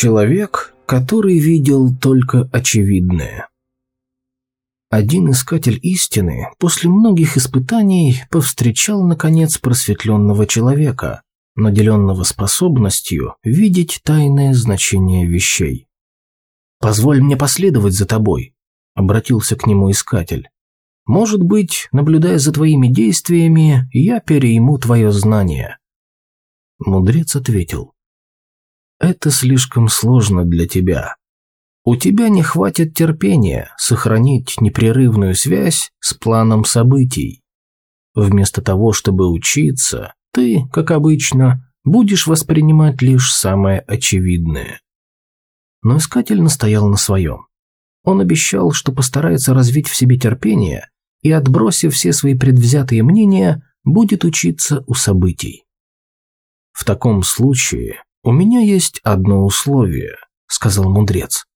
Человек, который видел только очевидное. Один искатель истины после многих испытаний повстречал, наконец, просветленного человека, наделенного способностью видеть тайное значение вещей. «Позволь мне последовать за тобой», — обратился к нему искатель. «Может быть, наблюдая за твоими действиями, я перейму твое знание». Мудрец ответил. «Это слишком сложно для тебя. У тебя не хватит терпения сохранить непрерывную связь с планом событий. Вместо того, чтобы учиться, ты, как обычно, будешь воспринимать лишь самое очевидное. Но искатель настоял на своем. Он обещал, что постарается развить в себе терпение и, отбросив все свои предвзятые мнения, будет учиться у событий. «В таком случае у меня есть одно условие», — сказал мудрец.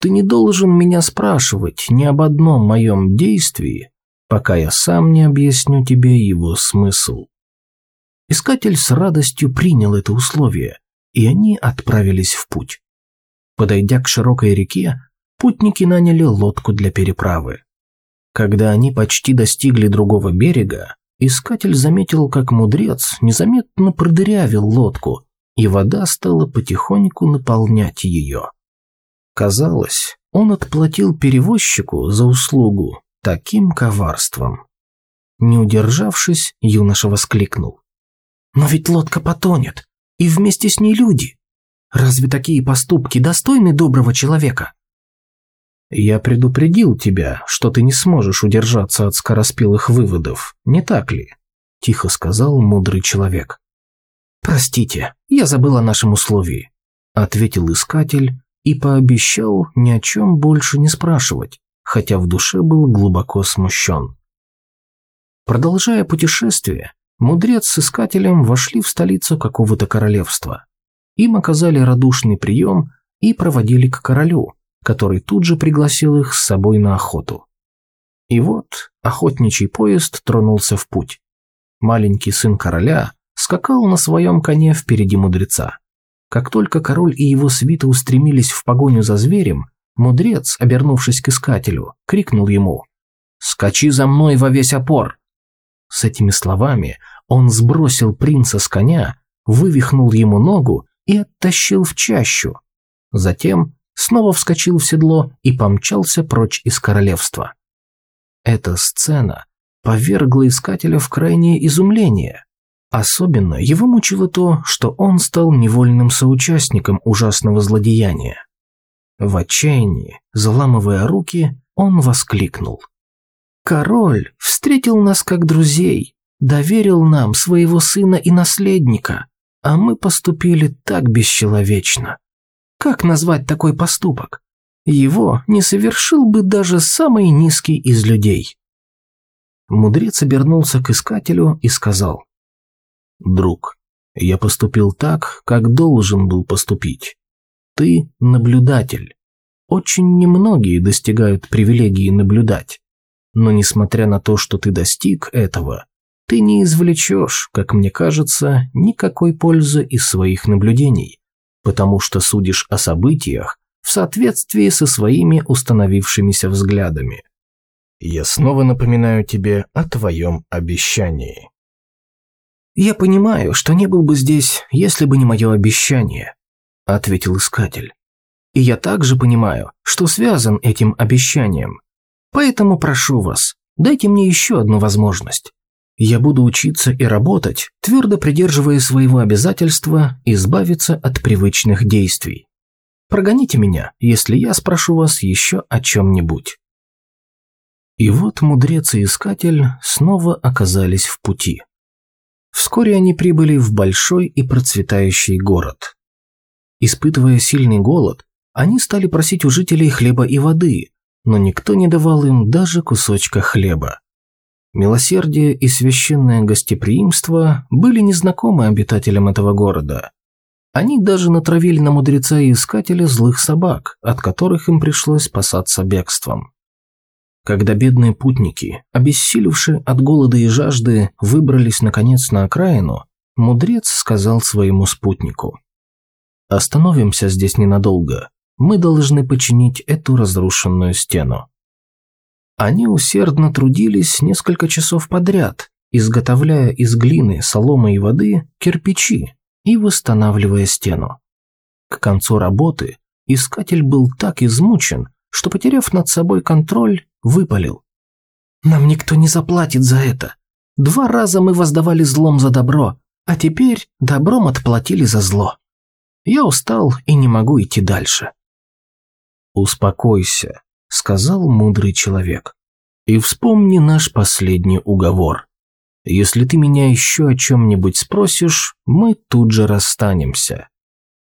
Ты не должен меня спрашивать ни об одном моем действии, пока я сам не объясню тебе его смысл. Искатель с радостью принял это условие, и они отправились в путь. Подойдя к широкой реке, путники наняли лодку для переправы. Когда они почти достигли другого берега, искатель заметил, как мудрец незаметно продырявил лодку, и вода стала потихоньку наполнять ее. Казалось, он отплатил перевозчику за услугу таким коварством. Не удержавшись, юноша воскликнул. «Но ведь лодка потонет, и вместе с ней люди. Разве такие поступки достойны доброго человека?» «Я предупредил тебя, что ты не сможешь удержаться от скороспелых выводов, не так ли?» – тихо сказал мудрый человек. «Простите, я забыл о нашем условии», – ответил искатель, и пообещал ни о чем больше не спрашивать, хотя в душе был глубоко смущен. Продолжая путешествие, мудрец с искателем вошли в столицу какого-то королевства. Им оказали радушный прием и проводили к королю, который тут же пригласил их с собой на охоту. И вот охотничий поезд тронулся в путь. Маленький сын короля скакал на своем коне впереди мудреца. Как только король и его свита устремились в погоню за зверем, мудрец, обернувшись к искателю, крикнул ему «Скачи за мной во весь опор!» С этими словами он сбросил принца с коня, вывихнул ему ногу и оттащил в чащу. Затем снова вскочил в седло и помчался прочь из королевства. Эта сцена повергла искателя в крайнее изумление. Особенно его мучило то, что он стал невольным соучастником ужасного злодеяния. В отчаянии, заламывая руки, он воскликнул. «Король встретил нас как друзей, доверил нам своего сына и наследника, а мы поступили так бесчеловечно. Как назвать такой поступок? Его не совершил бы даже самый низкий из людей». Мудрец обернулся к искателю и сказал. Друг, я поступил так, как должен был поступить. Ты наблюдатель. Очень немногие достигают привилегии наблюдать. Но несмотря на то, что ты достиг этого, ты не извлечешь, как мне кажется, никакой пользы из своих наблюдений, потому что судишь о событиях в соответствии со своими установившимися взглядами. Я снова напоминаю тебе о твоем обещании. «Я понимаю, что не был бы здесь, если бы не мое обещание», – ответил искатель. «И я также понимаю, что связан этим обещанием. Поэтому прошу вас, дайте мне еще одну возможность. Я буду учиться и работать, твердо придерживая своего обязательства избавиться от привычных действий. Прогоните меня, если я спрошу вас еще о чем-нибудь». И вот мудрец и искатель снова оказались в пути. Вскоре они прибыли в большой и процветающий город. Испытывая сильный голод, они стали просить у жителей хлеба и воды, но никто не давал им даже кусочка хлеба. Милосердие и священное гостеприимство были незнакомы обитателям этого города. Они даже натравили на мудреца и искателя злых собак, от которых им пришлось спасаться бегством. Когда бедные путники, обессилевшие от голода и жажды, выбрались наконец на окраину, мудрец сказал своему спутнику. Остановимся здесь ненадолго. Мы должны починить эту разрушенную стену. Они усердно трудились несколько часов подряд, изготовляя из глины, соломы и воды кирпичи и восстанавливая стену. К концу работы искатель был так измучен, что, потеряв над собой контроль, выпалил. «Нам никто не заплатит за это. Два раза мы воздавали злом за добро, а теперь добром отплатили за зло. Я устал и не могу идти дальше». «Успокойся», — сказал мудрый человек. «И вспомни наш последний уговор. Если ты меня еще о чем-нибудь спросишь, мы тут же расстанемся.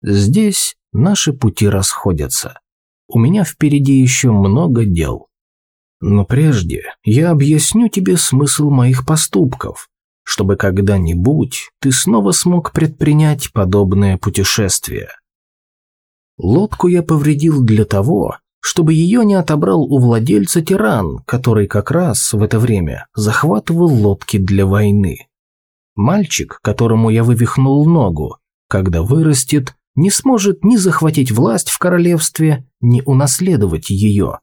Здесь наши пути расходятся. У меня впереди еще много дел. Но прежде я объясню тебе смысл моих поступков, чтобы когда-нибудь ты снова смог предпринять подобное путешествие. Лодку я повредил для того, чтобы ее не отобрал у владельца тиран, который как раз в это время захватывал лодки для войны. Мальчик, которому я вывихнул ногу, когда вырастет, не сможет ни захватить власть в королевстве, ни унаследовать ее,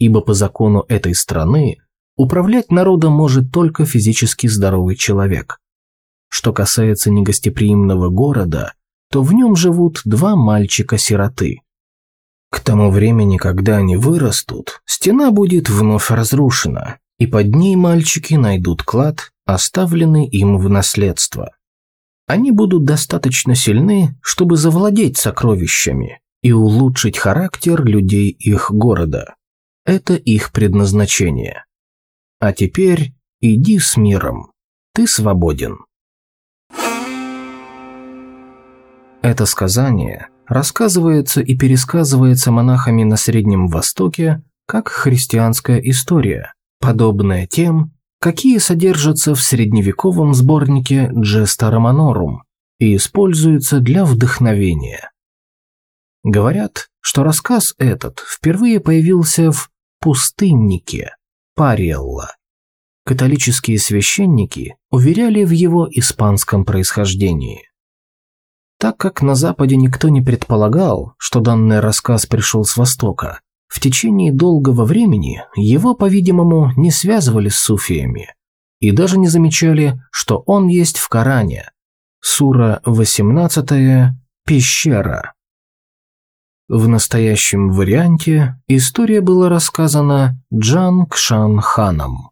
ибо по закону этой страны управлять народом может только физически здоровый человек. Что касается негостеприимного города, то в нем живут два мальчика-сироты. К тому времени, когда они вырастут, стена будет вновь разрушена, и под ней мальчики найдут клад, оставленный им в наследство. Они будут достаточно сильны, чтобы завладеть сокровищами и улучшить характер людей их города. Это их предназначение. А теперь иди с миром. Ты свободен. Это сказание рассказывается и пересказывается монахами на Среднем Востоке как христианская история, подобная тем, какие содержатся в средневековом сборнике Джеста Романорум и используются для вдохновения. Говорят, что рассказ этот впервые появился в «Пустыннике» Париелла. Католические священники уверяли в его испанском происхождении. Так как на Западе никто не предполагал, что данный рассказ пришел с Востока, в течение долгого времени его, по-видимому, не связывали с суфиями и даже не замечали, что он есть в Коране. Сура 18 «Пещера». В настоящем варианте история была рассказана Джан Кшан Ханом.